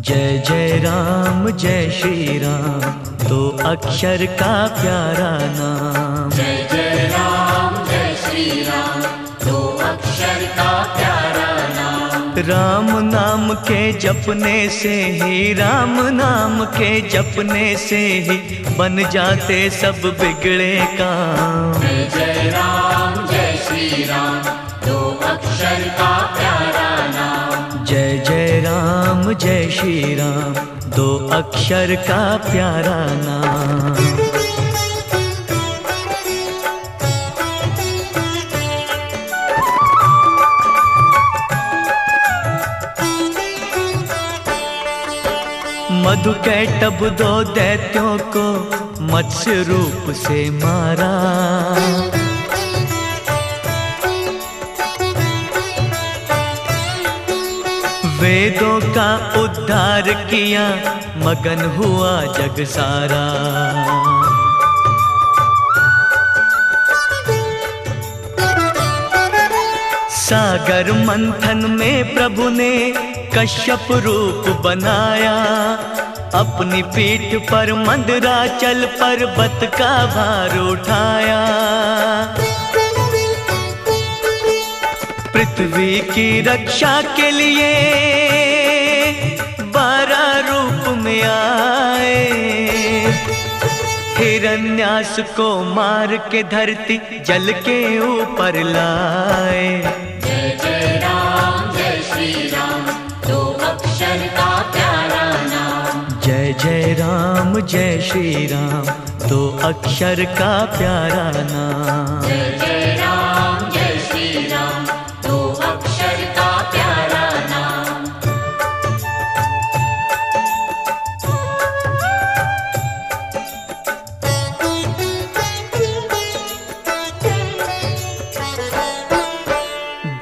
जय जय राम जय श्री राम। दो अक्षर का प्यारा नाम। जय जय राम जय श्री राम। दो अक्षर का प्यारा नाम। राम नाम के जपने से ही राम नाम के जपने से ही बन जाते सब बिगड़े काम। जय जय राम जय श्री राम। दो अक्षर का प्यारा जय श्री राम दो अक्षर का प्यारा नाम। मधु कैटब दो दैत्यों को मत्स्य रूप से मारा। वेदों का उद्धार किया, मगन हुआ जग सारा। सागर मंथन में प्रभु ने कश्यप रूप बनाया, अपनी पीठ पर मंदराचल पर्वत का भार उठाया। पृथ्वी की रक्षा के लिए हिरण्यास को मार के धरती जल के ऊपर लाए। जय जय राम जय श्री राम दो अक्षर का प्यारा नाम। जय जय राम जय श्री राम दो अक्षर का प्यारा नाम। जय जय राम जय श्री राम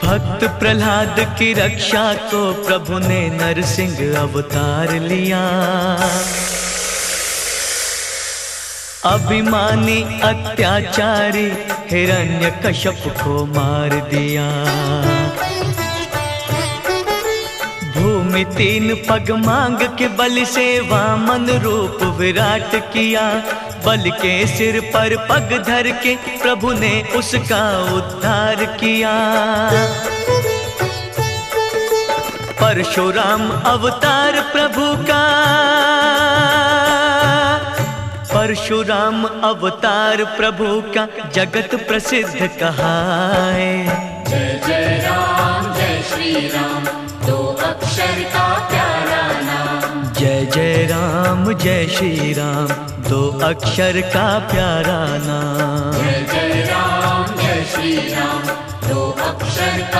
भक्त प्रहलाद की रक्षा को प्रभु ने नरसिंह अवतार लिया। अभिमानी, अत्याचारी हिरण्य कश्यप को मार दिया। भूमि तीन पग मांग के बल से वामन रूप विराट किया। बल के सिर पर पग धर के प्रभु ने उसका उद्धार किया। परशुराम अवतार प्रभु का। परशुराम अवतार प्रभु का जगत प्रसिद्ध कहा है जय जय राम, जय श्री राम। अक्षर का प्यारा नाम जय जय राम, जय श्री राम, दो अक्षर का प्यारा नाम। जय जय राम, जय श्री राम, दो अक्षर का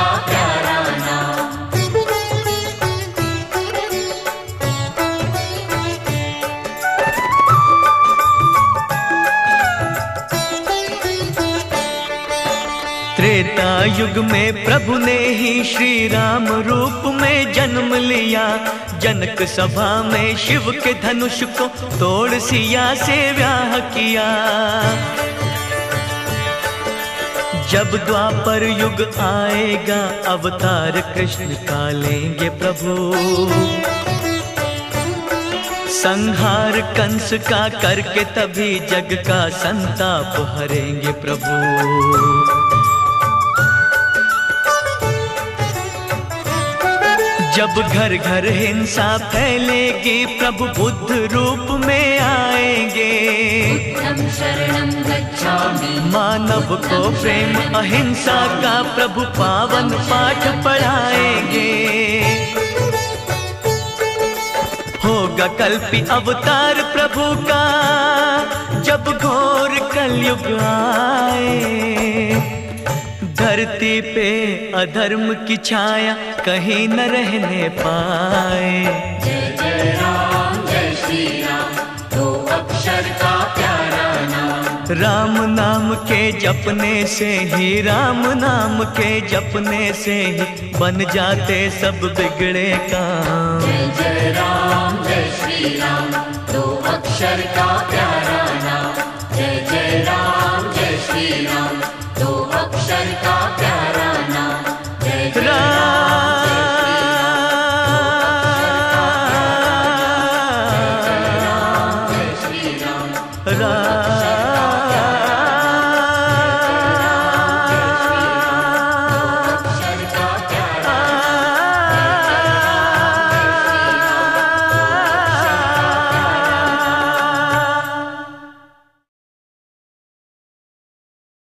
त्रेता युग में प्रभु ने ही श्री राम रूप में जन्म लिया। जनक सभा में शिव के धनुष को तोड़ सिया से व्याह किया। जब द्वापर युग आएगा, अवतार कृष्ण का लेंगे प्रभु। संहार कंस का करके तभी जग का संताप हरेंगे प्रभु। जब घर घर हिंसा फैलेगी प्रभु बुद्ध रूप में आएँगे। मानव को प्रेम अहिंसा का प्रभु पावन पाठ पढ़ाएँगे। होगा कल्पी अवतार प्रभु का जब घोर कलयुग आए। धरती पे अधर्म की छाया कहीं न रहने पाए। जय जय राम जय श्री राम दो अक्षर का प्यारा नाम। राम नाम के जपने से ही राम नाम के जपने से ही बन जाते सब बिगड़े काम। जय जय राम जय श्री राम दो अक्षर का प्यारा नाम। जय जय राम जय श्री राम